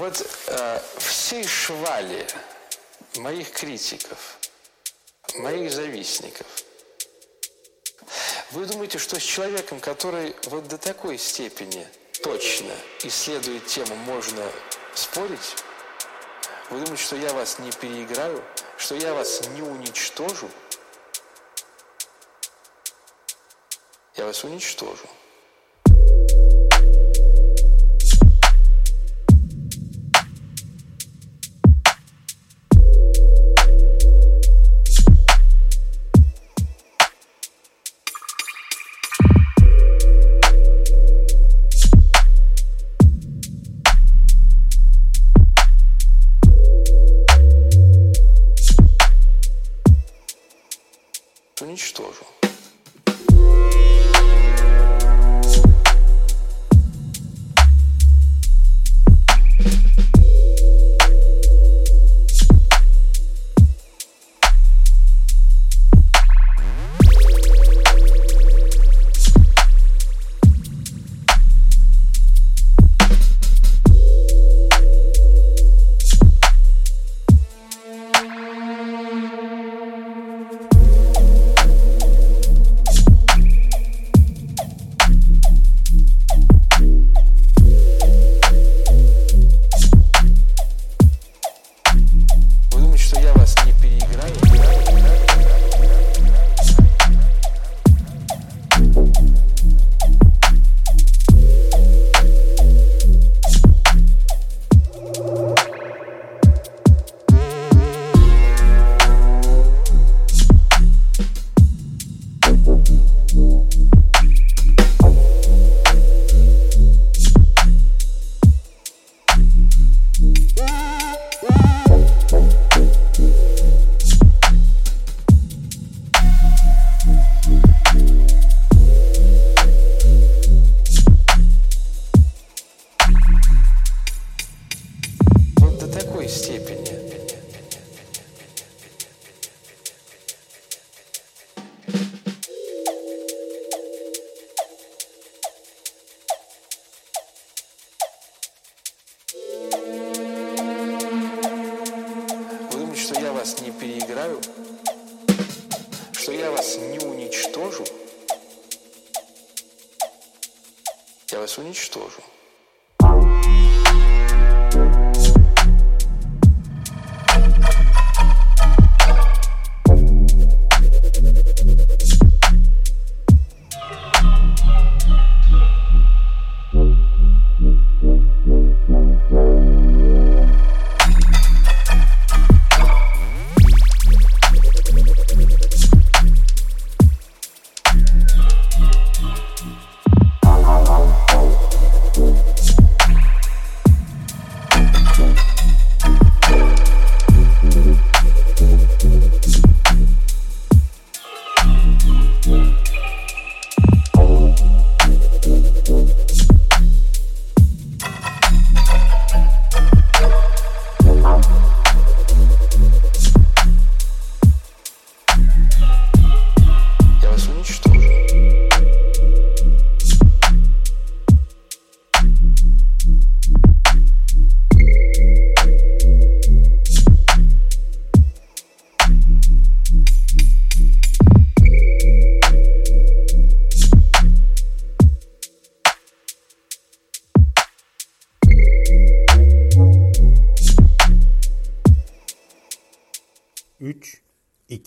Вот э, всей швали моих критиков, моих завистников, вы думаете, что с человеком, который вот до такой степени точно исследует тему, можно спорить? Вы думаете, что я вас не переиграю? Что я вас не уничтожу? Я вас уничтожу.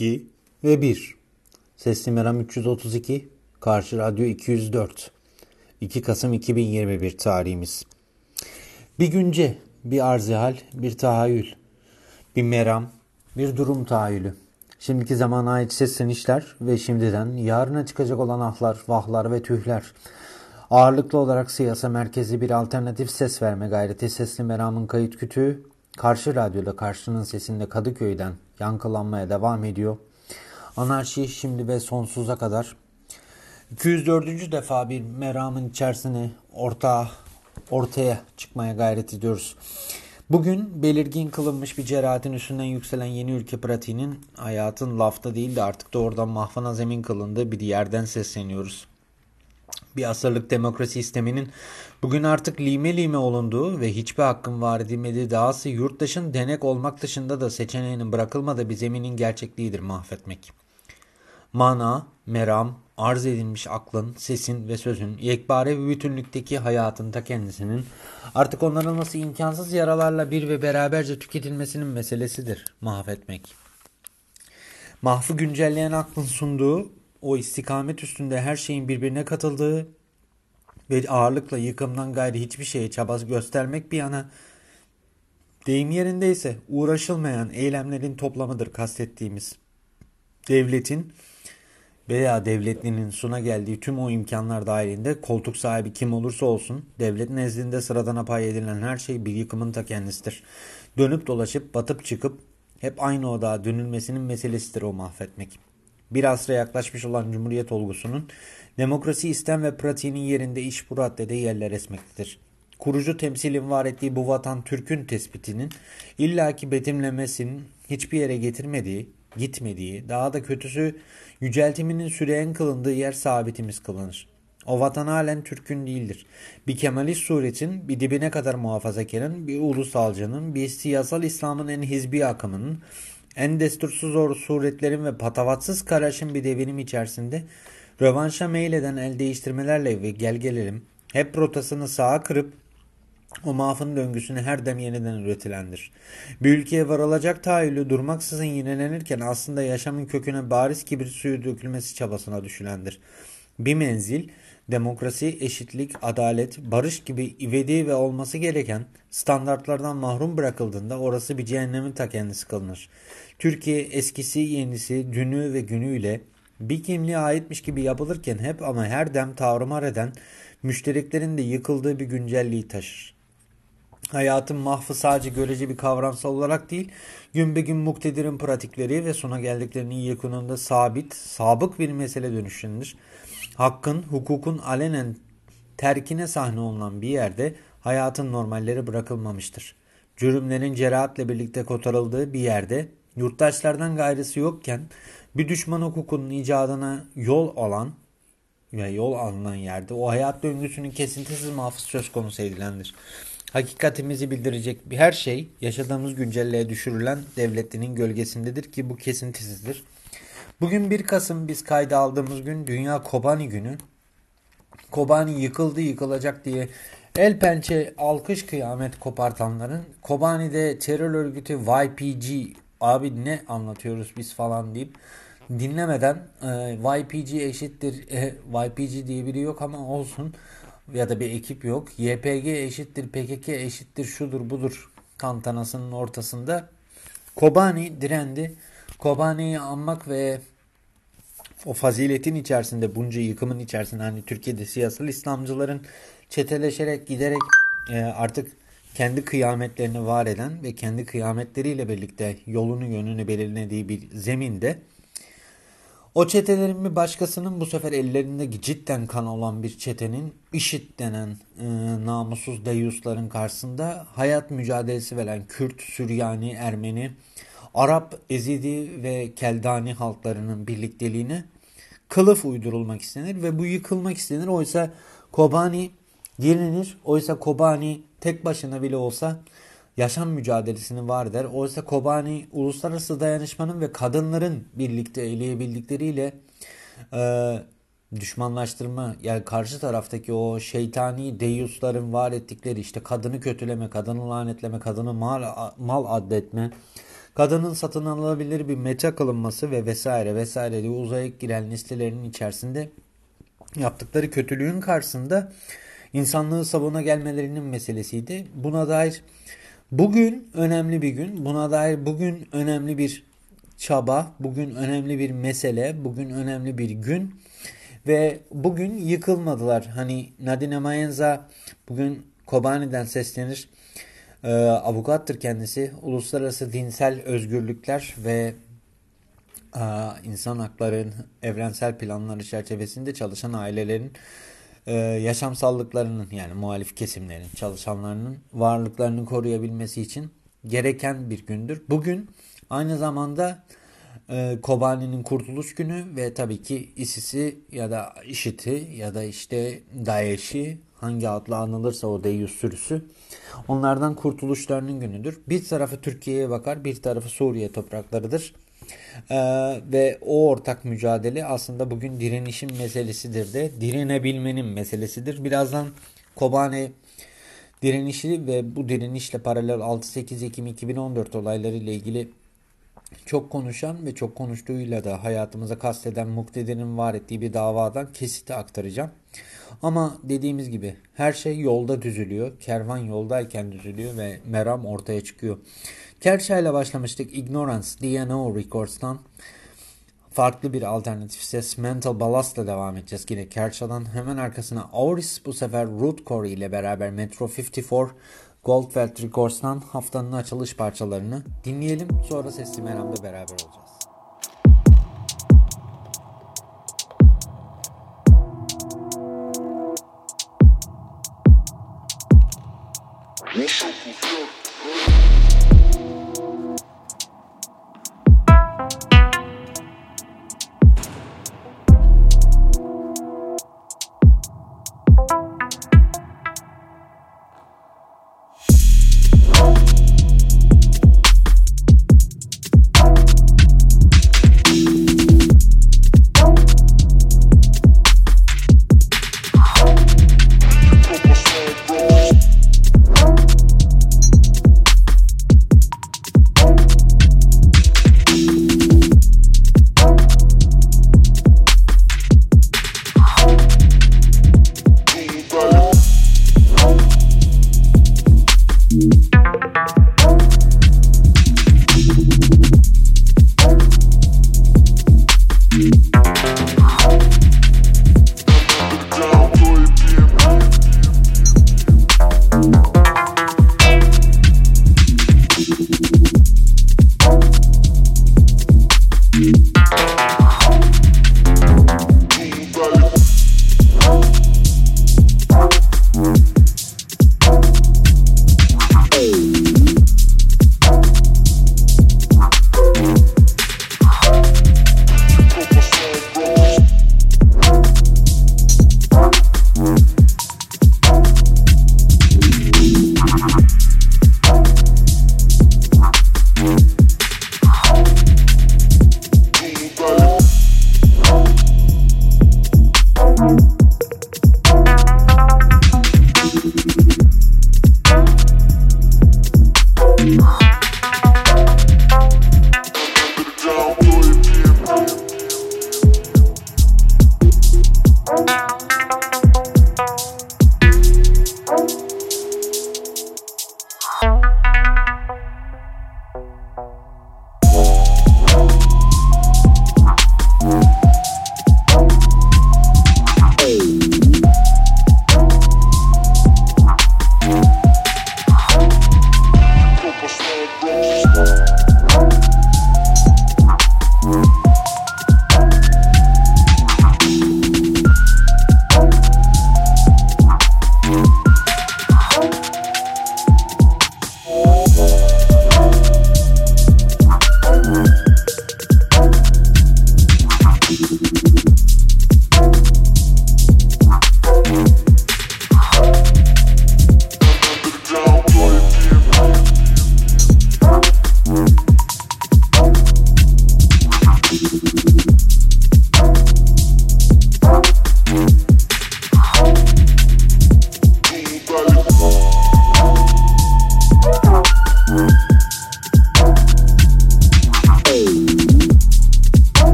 2 ve 1. Sesli Meram 332, Karşı Radyo 204. 2 Kasım 2021 tarihimiz. Bir günce, bir arzihal, bir tahayyül, bir meram, bir durum tahayyülü. Şimdiki zamana ait seslenişler ve şimdiden yarına çıkacak olan ahlar, vahlar ve tühler. Ağırlıklı olarak siyasa merkezli bir alternatif ses verme gayreti Sesli Meram'ın kayıt kütüğü Karşı Radyo'da Karşı'nın sesinde Kadıköy'den yankılanmaya devam ediyor. Anarşi şimdi ve sonsuza kadar 204. defa bir meramın içerisine orta, ortaya çıkmaya gayret ediyoruz. Bugün belirgin kılınmış bir cerahatin üstünden yükselen yeni ülke pratiğinin hayatın lafta değil de artık doğrudan mahvana zemin kılındığı bir yerden sesleniyoruz. Bir asırlık demokrasi sisteminin bugün artık lime lime olunduğu ve hiçbir hakkın var edilmediği dahası yurttaşın denek olmak dışında da seçeneğinin bırakılmadığı bir zeminin gerçekliğidir mahvetmek. Mana, meram, arz edilmiş aklın, sesin ve sözün, yekpare ve bütünlükteki hayatın ta kendisinin artık onların nasıl imkansız yaralarla bir ve beraberce tüketilmesinin meselesidir mahvetmek. Mahfı güncelleyen aklın sunduğu o istikamet üstünde her şeyin birbirine katıldığı ve ağırlıkla yıkımdan gayri hiçbir şeye çabası göstermek bir yana deyim yerindeyse uğraşılmayan eylemlerin toplamıdır kastettiğimiz. Devletin veya devletlinin suna geldiği tüm o imkanlar dahilinde koltuk sahibi kim olursa olsun devlet nezdinde sıradan pay edilen her şey bir yıkımın ta kendisidir. Dönüp dolaşıp batıp çıkıp hep aynı odağa dönülmesinin meselesidir o mahvetmek. Bir asra yaklaşmış olan Cumhuriyet olgusunun demokrasi istem ve pratiğinin yerinde iş bu raddede yerler esmektedir. Kurucu temsilin var ettiği bu vatan Türk'ün tespitinin illaki betimlemesinin hiçbir yere getirmediği, gitmediği, daha da kötüsü yüceltiminin süreyen kılındığı yer sabitimiz kılınır. O vatan halen Türk'ün değildir. Bir Kemalist suretin, bir dibine kadar muhafazakarın, bir ulusalcının, bir siyasal İslam'ın en hizbi akımının, en destursuz suretlerin ve patavatsız karışım bir devinim içerisinde rövanşa meyleden el değiştirmelerle ve gelgelerim hep rotasını sağa kırıp o mafın döngüsünü her dem yeniden üretilendir. Bir ülkeye varılacak tahayyülü durmaksızın yinelenirken aslında yaşamın köküne bariz kibrit suyu dökülmesi çabasına düşülendir. Bir menzil, demokrasi, eşitlik, adalet, barış gibi ivedi ve olması gereken standartlardan mahrum bırakıldığında orası bir cehennemin ta kendisi kılınır. Türkiye eskisi, yenisi, dünü ve günüyle bir kimliğe aitmiş gibi yapılırken hep ama her dem tavrımar eden müştereklerin de yıkıldığı bir güncelliği taşır. Hayatın mahfı sadece görece bir kavramsal olarak değil, gün be gün muktedirin pratikleri ve sona geldiklerinin yakınında sabit, sabık bir mesele dönüşünür. Hakkın, hukukun alenen terkine sahne olunan bir yerde hayatın normalleri bırakılmamıştır. Cürümlerin cerahatle birlikte kotarıldığı bir yerde yurttaşlardan gayrısı yokken bir düşman hukukunun icadına yol alan ve yol alınan yerde o hayat döngüsünün kesintisiz muhafız söz konusu edilendir. Hakikatimizi bildirecek bir her şey yaşadığımız güncelliğe düşürülen devletinin gölgesindedir ki bu kesintisizdir. Bugün 1 Kasım biz kayda aldığımız gün Dünya Kobani günü. Kobani yıkıldı yıkılacak diye el pençe alkış kıyamet kopartanların Kobani'de terör örgütü YPG abi ne anlatıyoruz biz falan deyip dinlemeden e, YPG eşittir e, YPG diye biri yok ama olsun ya da bir ekip yok. YPG eşittir PKK eşittir şudur budur tantanasının ortasında Kobani direndi. Kobani'yi anmak ve o faziletin içerisinde bunca yıkımın içerisinde hani Türkiye'de siyasal İslamcıların çeteleşerek giderek e, artık kendi kıyametlerini var eden ve kendi kıyametleriyle birlikte yolunu yönünü belirlediği bir zeminde o çetelerin bir başkasının bu sefer ellerinde cidden kan olan bir çetenin işit denen e, namussuz deyusların karşısında hayat mücadelesi veren Kürt, Süryani, Ermeni, Arap, Ezidi ve Keldani halklarının birlikteliğine kılıf uydurulmak istenir ve bu yıkılmak istenir. Oysa Kobani gelinir. Oysa Kobani tek başına bile olsa yaşam mücadelesini var der. Oysa Kobani uluslararası dayanışmanın ve kadınların birlikte eleyebildikleriyle e, düşmanlaştırma yani karşı taraftaki o şeytani deyusların var ettikleri işte kadını kötüleme, kadını lanetleme, kadını mal, mal addetme, kadının satın alınabilir bir meta kılınması ve vesaire vesaire diye uzayıp giren listelerin içerisinde yaptıkları kötülüğün karşısında insanlığı savuna gelmelerinin meselesiydi. Buna dair bugün önemli bir gün. Buna dair bugün önemli bir çaba, bugün önemli bir mesele, bugün önemli bir gün ve bugün yıkılmadılar. Hani Nadine Mayenza bugün Kobani'den seslenir. Ee, avukattır kendisi. Uluslararası dinsel özgürlükler ve e, insan hakların evrensel planları çerçevesinde çalışan ailelerin e, yaşamsallıklarının yani muhalif kesimlerin, çalışanlarının varlıklarını koruyabilmesi için gereken bir gündür. Bugün aynı zamanda e, Kobani'nin kurtuluş günü ve tabii ki ISIS'i ya da IŞİD'i ya da işte DAEŞ'i hangi adla anılırsa o deyyus sürüsü onlardan kurtuluşlarının günüdür. Bir tarafı Türkiye'ye bakar bir tarafı Suriye topraklarıdır. Ee, ve o ortak mücadele aslında bugün direnişin meselesidir de direnebilmenin meselesidir. Birazdan Kobane direnişi ve bu direnişle paralel 6-8 Ekim 2014 olayları ile ilgili çok konuşan ve çok konuştuğuyla da hayatımıza kasteden Muktedir'in var ettiği bir davadan kesiti aktaracağım. Ama dediğimiz gibi her şey yolda düzülüyor. Kervan yoldayken düzülüyor ve meram ortaya çıkıyor. Kersha ile başlamıştık. Ignorance, DNO Records'tan farklı bir alternatif ses Mental Ballast'la devam edeceğiz. Yine Kersha'dan hemen arkasına Auris bu sefer Root Core ile beraber Metro 54 Goldfeld Records'tan haftanın açılış parçalarını dinleyelim. Sonra Sesli Meram'da beraber olacağız. Isso.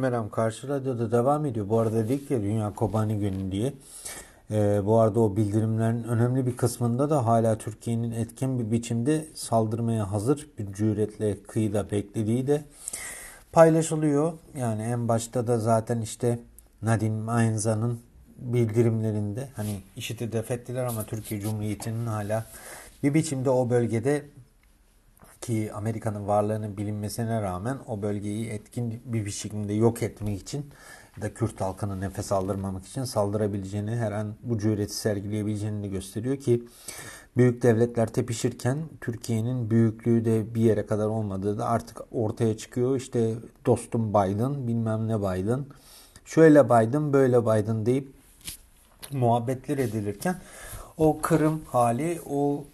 Meram Karşı Radyo'da devam ediyor. Bu arada dedik ya Dünya Kobani Günü diye. Ee, bu arada o bildirimlerin önemli bir kısmında da hala Türkiye'nin etkin bir biçimde saldırmaya hazır bir cüretle kıyıda beklediği de paylaşılıyor. Yani en başta da zaten işte Nadine Aynza'nın bildirimlerinde hani işiti def ettiler ama Türkiye Cumhuriyeti'nin hala bir biçimde o bölgede ki Amerika'nın varlığının bilinmesine rağmen o bölgeyi etkin bir biçimde yok etmek için da Kürt halkını nefes aldırmamak için saldırabileceğini her an bu cüreti sergileyebileceğini gösteriyor ki büyük devletler tepişirken Türkiye'nin büyüklüğü de bir yere kadar olmadığı da artık ortaya çıkıyor. İşte dostum Biden bilmem ne Biden şöyle Biden böyle Biden deyip muhabbetler edilirken o Kırım hali o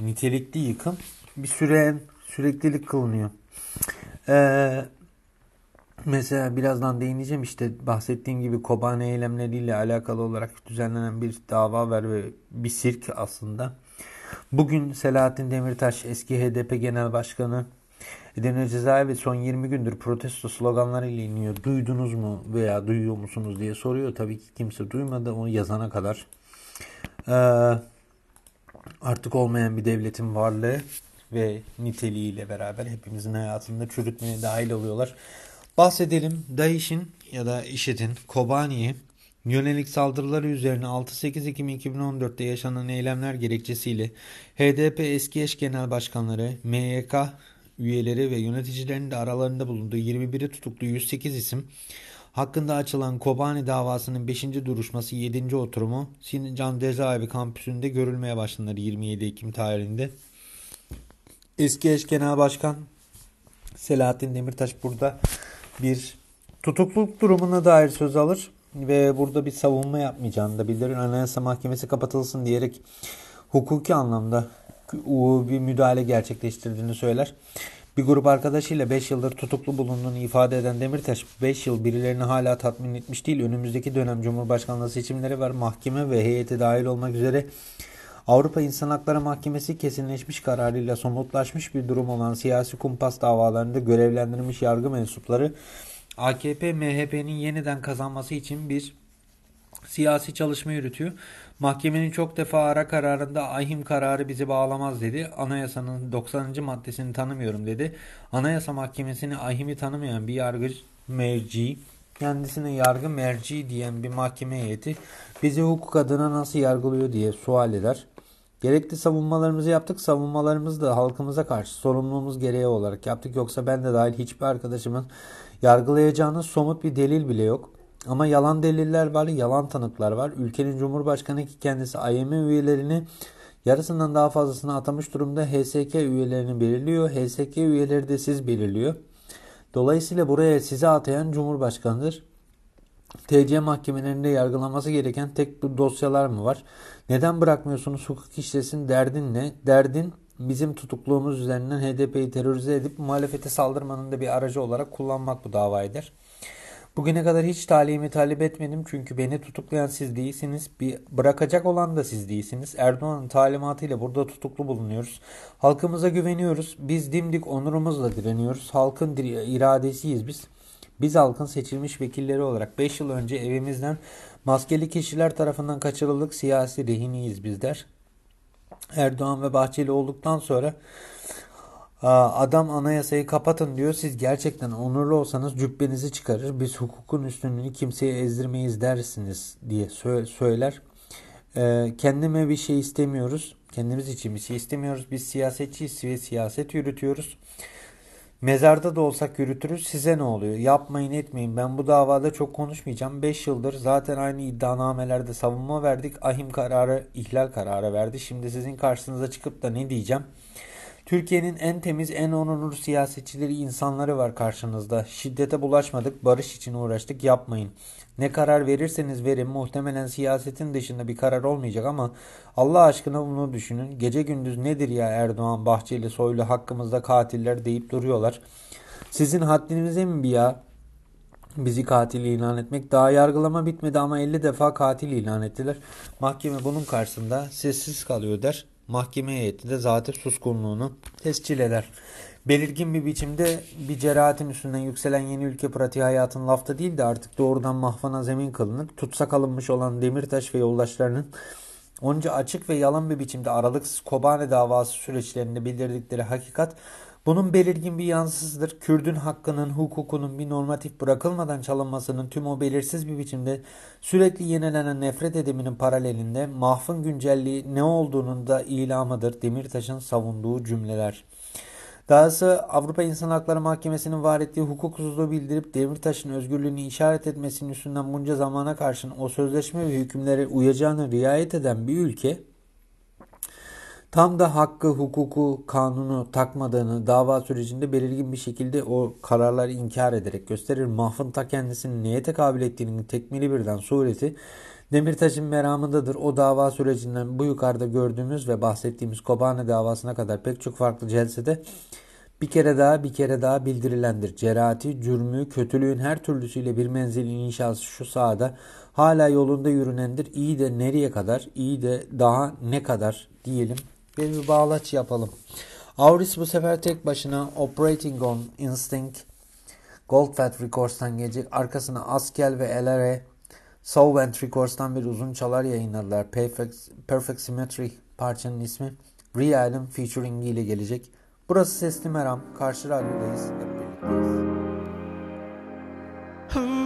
nitelikli yıkım bir süre süreklilik kılınıyor. Ee, mesela birazdan değineceğim işte bahsettiğim gibi Kobane eylemleriyle alakalı olarak düzenlenen bir dava var ve bir sirk aslında. Bugün Selahattin Demirtaş eski HDP Genel Başkanı Edirne Cezaevi son 20 gündür protesto sloganlarıyla iniyor. Duydunuz mu veya duyuyor musunuz diye soruyor. Tabii ki kimse duymadı onu yazana kadar. Ee, artık olmayan bir devletin varlığı ve niteliğiyle beraber hepimizin hayatında çürütmeye dahil oluyorlar. Bahsedelim DAEŞ'in ya da IŞİD'in Kobani'ye yönelik saldırıları üzerine 6-8 Ekim 2014'te yaşanan eylemler gerekçesiyle HDP eski eş genel başkanları, MYK üyeleri ve yöneticilerinin de aralarında bulunduğu 21'i tutuklu 108 isim hakkında açılan Kobani davasının 5. duruşması 7. oturumu Sincan Cezaevi kampüsünde görülmeye başlanır 27 Ekim tarihinde. Eski eş genel başkan Selahattin Demirtaş burada bir tutukluluk durumuna dair söz alır ve burada bir savunma yapmayacağını da bildirir. Anayasa Mahkemesi kapatılsın diyerek hukuki anlamda bir müdahale gerçekleştirdiğini söyler. Bir grup arkadaşıyla 5 yıldır tutuklu bulunduğunu ifade eden Demirtaş 5 yıl birilerini hala tatmin etmiş değil. Önümüzdeki dönem Cumhurbaşkanlığı seçimleri var. Mahkeme ve heyeti dahil olmak üzere Avrupa İnsan Hakları Mahkemesi kesinleşmiş kararıyla somutlaşmış bir durum olan siyasi kumpas davalarında görevlendirilmiş yargı mensupları AKP MHP'nin yeniden kazanması için bir siyasi çalışma yürütüyor. Mahkemenin çok defa ara kararında ahim kararı bizi bağlamaz dedi. Anayasanın 90. maddesini tanımıyorum dedi. Anayasa Mahkemesi'ni ahimi tanımayan bir yargıç merci, kendisine yargı merci diyen bir mahkeme heyeti bizi hukuk adına nasıl yargılıyor diye sual eder. Gerekli savunmalarımızı yaptık. Savunmalarımızı da halkımıza karşı sorumluluğumuz gereği olarak yaptık. Yoksa ben de dahil hiçbir arkadaşımın yargılayacağınız somut bir delil bile yok. Ama yalan deliller var, yalan tanıklar var. Ülkenin Cumhurbaşkanı ki kendisi IMF üyelerini yarısından daha fazlasını atamış durumda HSK üyelerini belirliyor. HSK üyeleri de siz belirliyor. Dolayısıyla buraya sizi atayan Cumhurbaşkanıdır. TC mahkemelerinde yargılaması gereken tek dosyalar mı var? Neden bırakmıyorsunuz hukuk işlesin derdin ne? Derdin bizim tutukluğumuz üzerinden HDP'yi terörize edip muhalefete saldırmanın da bir aracı olarak kullanmak bu davaydır. Bugüne kadar hiç talimi talep etmedim çünkü beni tutuklayan siz değilsiniz. Bir bırakacak olan da siz değilsiniz. Erdoğan'ın talimatıyla burada tutuklu bulunuyoruz. Halkımıza güveniyoruz. Biz dimdik onurumuzla direniyoruz. Halkın iradesiyiz biz. Biz halkın seçilmiş vekilleri olarak 5 yıl önce evimizden maskeli kişiler tarafından kaçırıldık. Siyasi rehiniyiz bizler. Erdoğan ve Bahçeli olduktan sonra adam anayasayı kapatın diyor. Siz gerçekten onurlu olsanız cübbenizi çıkarır. Biz hukukun üstünlüğünü kimseye ezdirmeyiz dersiniz diye söyler. Kendime bir şey istemiyoruz. Kendimiz için bir şey istemiyoruz. Biz siyasetçiyiz ve siyaset yürütüyoruz. Mezarda da olsak yürütürüz. Size ne oluyor? Yapmayın etmeyin. Ben bu davada çok konuşmayacağım. 5 yıldır zaten aynı iddianamelerde savunma verdik. Ahim kararı, ihlal kararı verdi. Şimdi sizin karşınıza çıkıp da ne diyeceğim? Türkiye'nin en temiz, en onurlu siyasetçileri, insanları var karşınızda. Şiddete bulaşmadık, barış için uğraştık, yapmayın. Ne karar verirseniz verin muhtemelen siyasetin dışında bir karar olmayacak ama Allah aşkına bunu düşünün. Gece gündüz nedir ya Erdoğan, Bahçeli, Soylu hakkımızda katiller deyip duruyorlar. Sizin haddinize mi bir ya? Bizi katil ilan etmek. Daha yargılama bitmedi ama 50 defa katil ilan ettiler. Mahkeme bunun karşısında sessiz kalıyor der. Mahkeme heyeti de zaten suskunluğunu tescil eder. Belirgin bir biçimde bir cerahatin üstünden yükselen yeni ülke pratiği hayatın lafta değil de artık doğrudan mahvana zemin kılınır. Tutsak alınmış olan Demirtaş ve yoldaşlarının onca açık ve yalan bir biçimde aralıksız Kobane davası süreçlerinde bildirdikleri hakikat bunun belirgin bir yansısıdır. Kürdün hakkının, hukukunun bir normatif bırakılmadan çalınmasının tüm o belirsiz bir biçimde sürekli yenilenen nefret ediminin paralelinde mahfın güncelliği ne olduğunun da ilamıdır Demirtaş'ın savunduğu cümleler. Dahası Avrupa İnsan Hakları Mahkemesi'nin var ettiği hukuksuzluğu bildirip Demirtaş'ın özgürlüğünü işaret etmesinin üstünden bunca zamana karşın o sözleşme ve hükümlere uyacağını riayet eden bir ülke tam da hakkı, hukuku, kanunu takmadığını dava sürecinde belirgin bir şekilde o kararları inkar ederek gösterir. Mahfın ta kendisinin neye tekabül ettiğinin tekmili birden sureti Demirtaş'ın meramındadır. O dava sürecinden bu yukarıda gördüğümüz ve bahsettiğimiz Kobane davasına kadar pek çok farklı celsede bir kere daha bir kere daha bildirilendir. Cerati, cürmü, kötülüğün her türlüsüyle bir menzilin inşası şu sahada hala yolunda yürünendir. İyi de nereye kadar, iyi de daha ne kadar diyelim ve bir bağlaç yapalım. Auris bu sefer tek başına Operating on Instinct Goldfat Records'tan gelecek. Arkasına Askel ve LRE Solvent Records'tan bir uzun çalar yayınladılar. Perfect, Perfect Symmetry parçanın ismi. Real'ın featuring ile gelecek. Burası Sesli Meram. Karşı radyodayız. Hep birlikteyiz.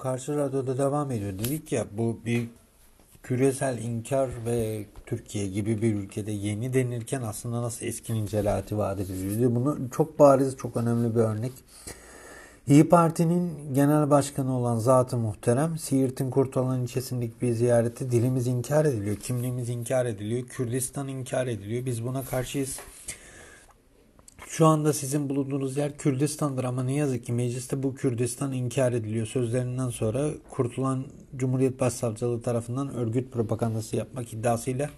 Karşı Radyo'da devam ediyor. Dedik ya bu bir küresel inkar ve Türkiye gibi bir ülkede yeni denirken aslında nasıl eskinin celati vaat ediliyor. Bunu çok bariz, çok önemli bir örnek. İyi Parti'nin genel başkanı olan Zat-ı Muhterem, Siirt'in Kurtalan ilçesindeki bir ziyareti dilimiz inkar ediliyor, kimliğimiz inkar ediliyor, Kürdistan inkar ediliyor. Biz buna karşıyız. Şu anda sizin bulunduğunuz yer Kürdistan'dır ama ne yazık ki mecliste bu Kürdistan inkar ediliyor. Sözlerinden sonra Kurtulan Cumhuriyet Başsavcılığı tarafından örgüt propagandası yapmak iddiasıyla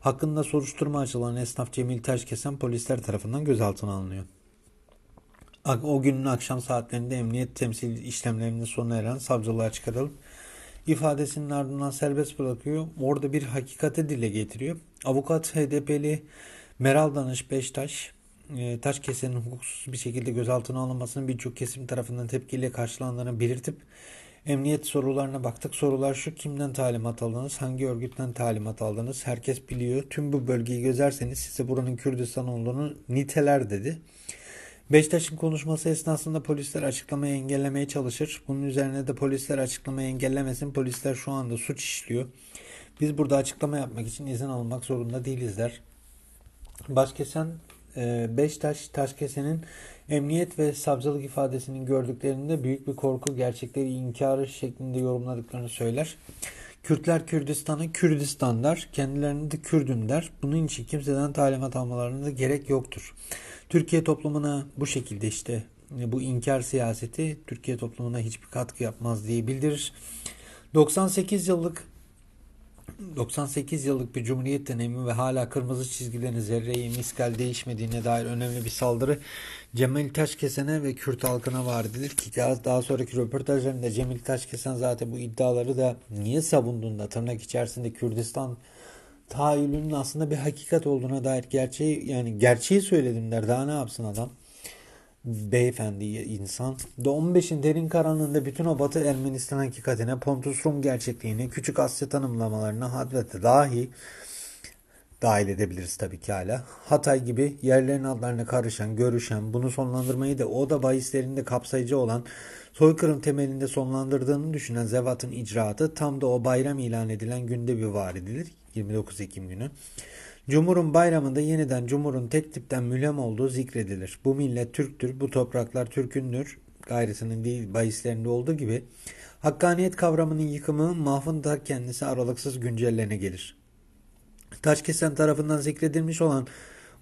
hakkında soruşturma açılan esnaf Cemil Taşkesen polisler tarafından gözaltına alınıyor. O günün akşam saatlerinde emniyet temsil işlemlerinde sona eren savcılığa çıkarılıp ifadesinin ardından serbest bırakıyor. Orada bir hakikati dile getiriyor. Avukat HDP'li Meral Danış Beştaş e, taş kesenin hukuksuz bir şekilde gözaltına alınmasının birçok kesim tarafından tepkiyle karşılandığını belirtip emniyet sorularına baktık. Sorular şu kimden talimat aldınız, hangi örgütten talimat aldınız, herkes biliyor. Tüm bu bölgeyi gözerseniz size buranın Kürdistan olduğunu niteler dedi. Beştaş'ın konuşması esnasında polisler açıklamayı engellemeye çalışır. Bunun üzerine de polisler açıklamayı engellemesin. Polisler şu anda suç işliyor. Biz burada açıklama yapmak için izin almak zorunda değiliz der. Başkesen Beştaş Taşkesen'in emniyet ve savcılık ifadesinin gördüklerinde büyük bir korku gerçekleri inkarı şeklinde yorumladıklarını söyler. Kürtler Kürdistan'ı Kürdistan der. Kendilerini de Kürdüm der. Bunun için kimseden talimat almalarına da gerek yoktur. Türkiye toplumuna bu şekilde işte bu inkar siyaseti Türkiye toplumuna hiçbir katkı yapmaz diye bildirir. 98 yıllık 98 yıllık bir cumhuriyet dönemi ve hala kırmızı çizgilerin zerreyi miskal değişmediğine dair önemli bir saldırı Cemil Taşkesen'e ve Kürt halkına var edilir ki daha sonraki röportajlarında Cemil Taşkesen zaten bu iddiaları da niye savunduğunda tırnak içerisinde Kürdistan tahayyülünün aslında bir hakikat olduğuna dair gerçeği yani gerçeği söyledim der. Daha ne yapsın adam beyefendi insan. Da 15'in derin karanlığında bütün o Batı Ermenistan hakikatine, Pontus Rum gerçekliğine, Küçük Asya tanımlamalarına hadvete dahi dahil edebiliriz tabii ki hala. Hatay gibi yerlerin adlarına karışan, görüşen, bunu sonlandırmayı da o da bahislerinde kapsayıcı olan soykırım temelinde sonlandırdığını düşünen Zevat'ın icraatı tam da o bayram ilan edilen günde bir var edilir. 29 Ekim günü. Cumhur'un bayramında yeniden Cumhur'un tek tipten mülhem olduğu zikredilir. Bu millet Türktür, bu topraklar Türk'ündür gayrısının değil bahislerinde olduğu gibi hakkaniyet kavramının yıkımı mahfın da kendisi aralıksız güncellerine gelir. Taşkesen tarafından zikredilmiş olan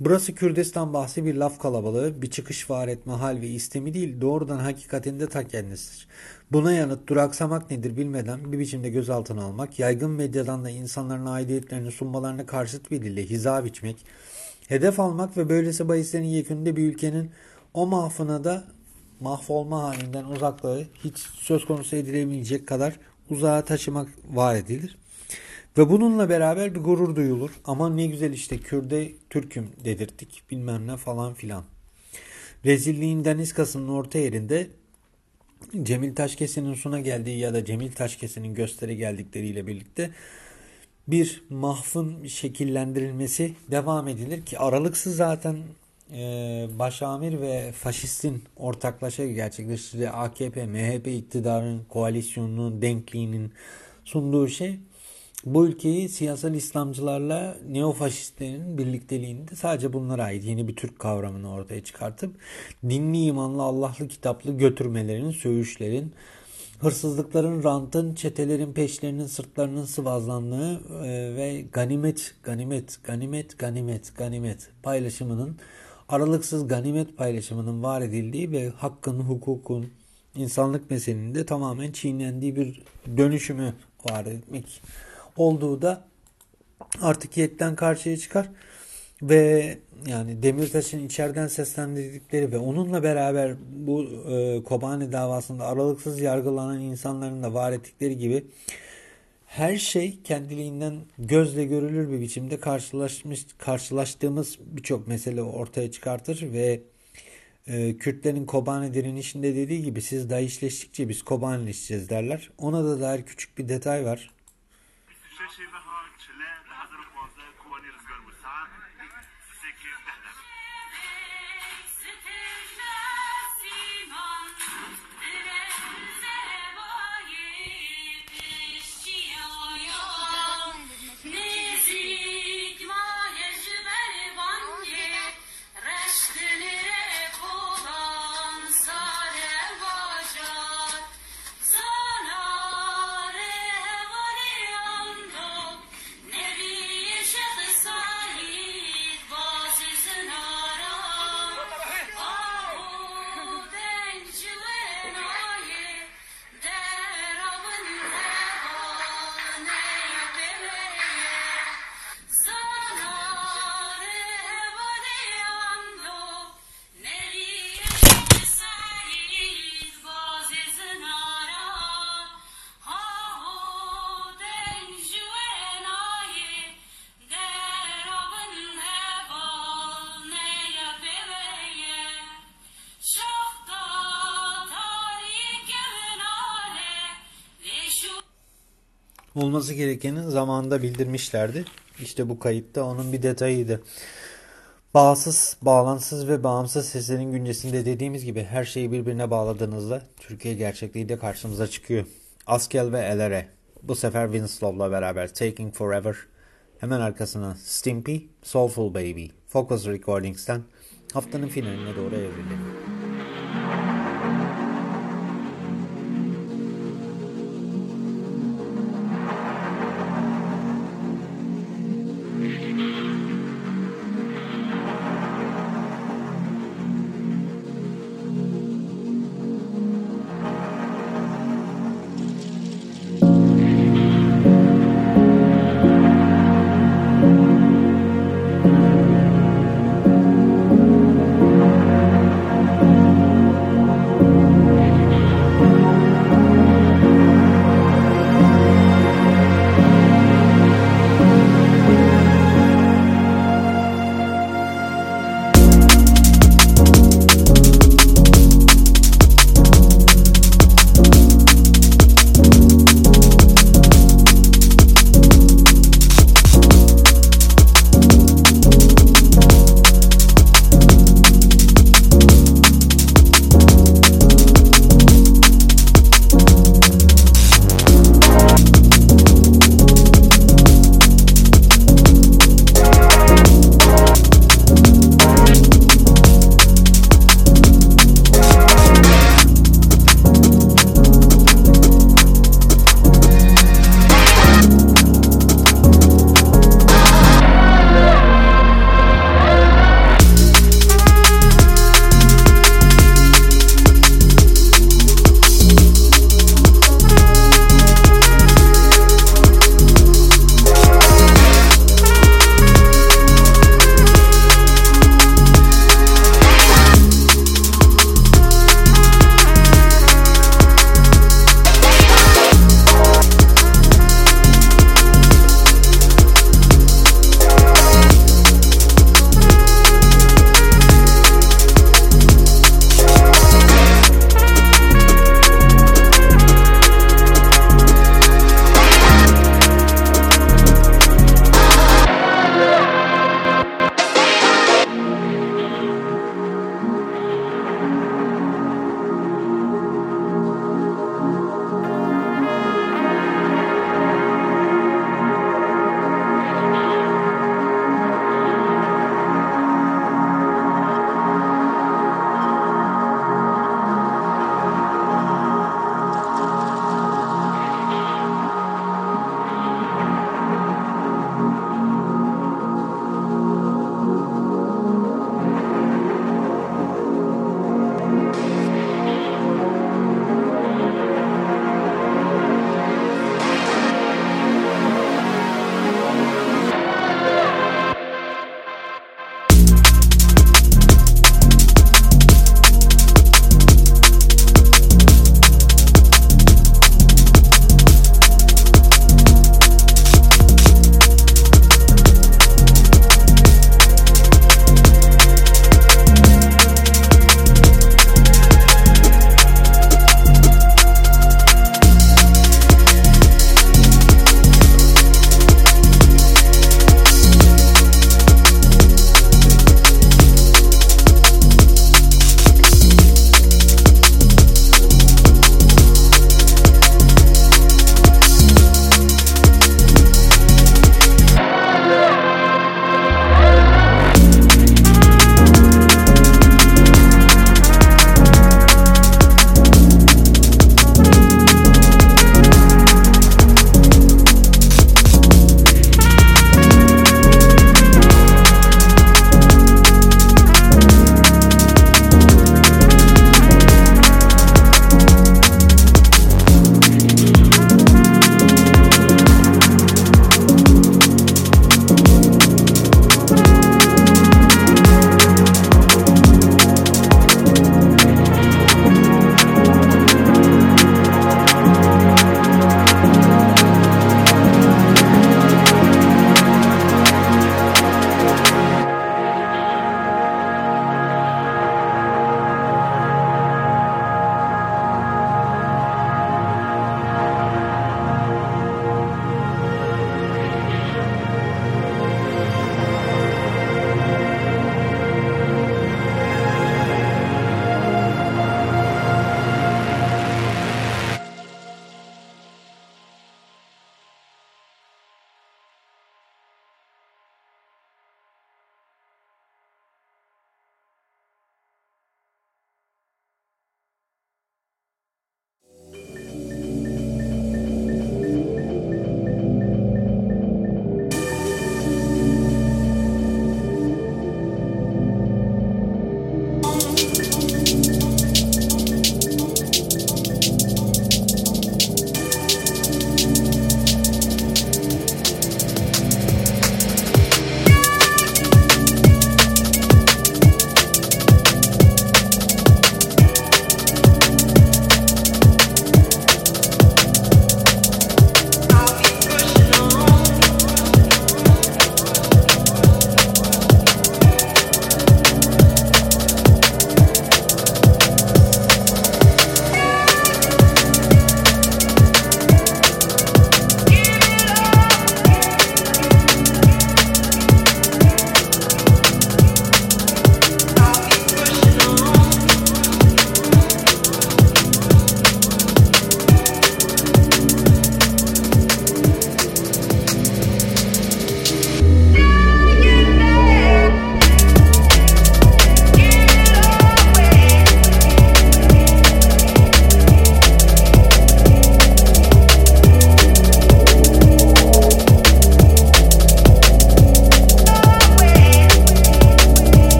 burası Kürdistan bahsi bir laf kalabalığı, bir çıkış var etme hal ve istemi değil doğrudan hakikatinde ta kendisidir. Buna yanıt duraksamak nedir bilmeden bir biçimde gözaltına almak, yaygın medyadan da insanların aidiyetlerini sunmalarına karşıt bir dille hiza biçmek, hedef almak ve böylesi bahislerin yekününde bir ülkenin o mahfına da mahvolma halinden uzaklığı hiç söz konusu edilemeyecek kadar uzağa taşımak var edilir. Ve bununla beraber bir gurur duyulur. Ama ne güzel işte Kürde Türk'üm dedirttik bilmem ne falan filan. Rezilliğin deniz kasının orta yerinde Cemil Taşkesen'in suna geldiği ya da Cemil Taşkesen'in gösteri geldikleriyle birlikte bir mahfın şekillendirilmesi devam edilir ki aralıksız zaten e, başamir ve faşistin ortaklaşa gerçekleştirdiği AKP, MHP iktidarının, koalisyonunun, denkliğinin sunduğu şey bu ülkeyi siyasal İslamcılarla neofaşistlerin birlikteliğinde sadece bunlara ait yeni bir Türk kavramını ortaya çıkartıp dinli imanlı Allah'lı kitaplı götürmelerin, söğüşlerin, hırsızlıkların, rantın, çetelerin peşlerinin, sırtlarının sıvazlandığı e, ve ganimet, ganimet, ganimet, ganimet, ganimet paylaşımının aralıksız ganimet paylaşımının var edildiği ve hakkın, hukukun, insanlık meselenin de tamamen çiğnendiği bir dönüşümü var etmek olduğu da artık yetten karşıya çıkar ve yani Demirtaş'ın içeriden seslendirdikleri ve onunla beraber bu e, Kobani davasında aralıksız yargılanan insanların da var ettikleri gibi her şey kendiliğinden gözle görülür bir biçimde karşılaşmış karşılaştığımız birçok mesele ortaya çıkartır ve e, Kürtlerin Kobani direnişinde dediği gibi siz DAEŞ'leştikçe biz Kobanileşeceğiz derler. Ona da dair küçük bir detay var. Olması gerekenin zamanında bildirmişlerdi. İşte bu kayıtta onun bir detayıydı. Bağımsız, bağlansız ve bağımsız seslerin güncesinde dediğimiz gibi her şeyi birbirine bağladığınızda Türkiye gerçekliği de karşımıza çıkıyor. Askel ve Elere. Bu sefer Winslow'la beraber Taking Forever. Hemen arkasına Stimpy, Soulful Baby. Focus Recordings'ten haftanın finaline doğru evrilelim.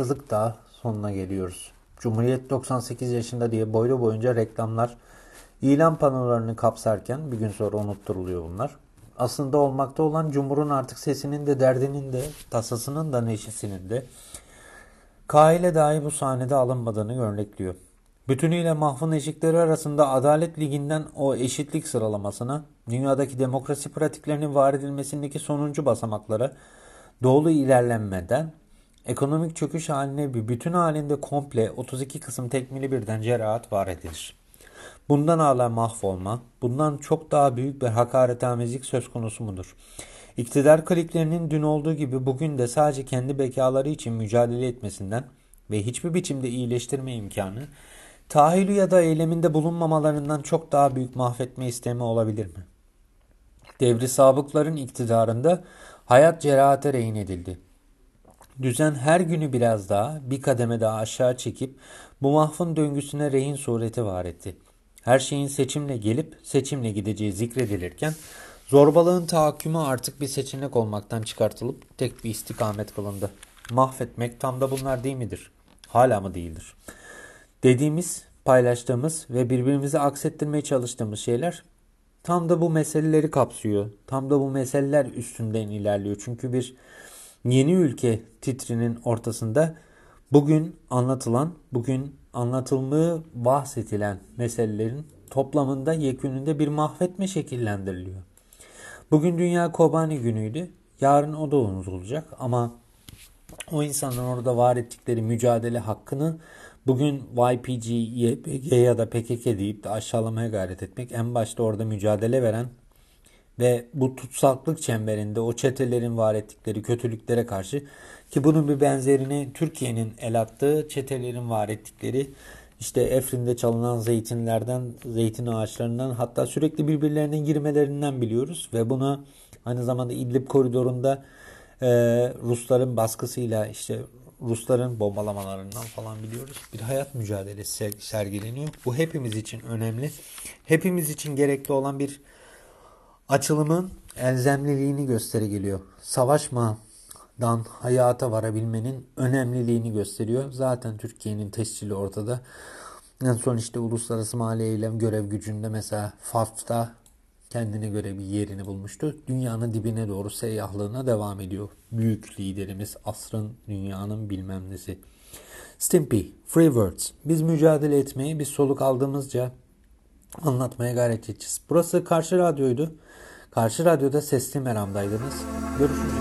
Haftalık daha sonuna geliyoruz. Cumhuriyet 98 yaşında diye boylu boyunca reklamlar ilan panolarını kapsarken bir gün sonra unutturuluyor bunlar. Aslında olmakta olan Cumhur'un artık sesinin de derdinin de tasasının da neşesinin de Kaile dahi bu sahnede alınmadığını örnekliyor. Bütünüyle mahvun eşikleri arasında Adalet Ligi'nden o eşitlik sıralamasına, dünyadaki demokrasi pratiklerinin var edilmesindeki sonuncu basamaklara doğulu ilerlenmeden ekonomik çöküş haline bir bütün halinde komple 32 kısım tekmili birden cerahat var edilir. Bundan hala mahvolma, bundan çok daha büyük bir hakaretamizlik söz konusu mudur? İktidar kliklerinin dün olduğu gibi bugün de sadece kendi bekaları için mücadele etmesinden ve hiçbir biçimde iyileştirme imkanı, tahayyülü ya da eyleminde bulunmamalarından çok daha büyük mahvetme istemi olabilir mi? Devri sabıkların iktidarında hayat cerahate rehin edildi. Düzen her günü biraz daha bir kademe daha aşağı çekip bu mahfun döngüsüne rehin sureti var etti. Her şeyin seçimle gelip seçimle gideceği zikredilirken zorbalığın tahakkümü artık bir seçenek olmaktan çıkartılıp tek bir istikamet kılındı. Mahvetmek tam da bunlar değil midir? Hala mı değildir? Dediğimiz, paylaştığımız ve birbirimize aksettirmeye çalıştığımız şeyler tam da bu meseleleri kapsıyor. Tam da bu meseleler üstünden ilerliyor. Çünkü bir yeni ülke titrinin ortasında bugün anlatılan, bugün anlatılmığı bahsedilen meselelerin toplamında yekününde bir mahvetme şekillendiriliyor. Bugün Dünya Kobani günüydü. Yarın o da unutulacak ama o insanların orada var ettikleri mücadele hakkını bugün YPG, YPG ya da PKK deyip de aşağılamaya gayret etmek en başta orada mücadele veren ve bu tutsaklık çemberinde o çetelerin var ettikleri kötülüklere karşı ki bunun bir benzerini Türkiye'nin el attığı çetelerin var ettikleri işte Efrin'de çalınan zeytinlerden, zeytin ağaçlarından hatta sürekli birbirlerine girmelerinden biliyoruz ve buna aynı zamanda İdlib koridorunda e, Rusların baskısıyla işte Rusların bombalamalarından falan biliyoruz. Bir hayat mücadelesi sergileniyor. Bu hepimiz için önemli. Hepimiz için gerekli olan bir açılımın elzemliliğini göstergeliyor. Savaşmadan hayata varabilmenin önemliliğini gösteriyor. Zaten Türkiye'nin tescili ortada. En son işte Uluslararası Mali Eylem görev gücünde mesela FAF'ta kendine göre bir yerini bulmuştu. Dünyanın dibine doğru seyyahlığına devam ediyor. Büyük liderimiz asrın dünyanın bilmem nesi. Stimpy, Free Words. Biz mücadele etmeyi biz soluk aldığımızca anlatmaya gayret edeceğiz. Burası Karşı Radyo'ydu. Karşı Radyo'da Sesli Meram'daydınız. Görüşürüz.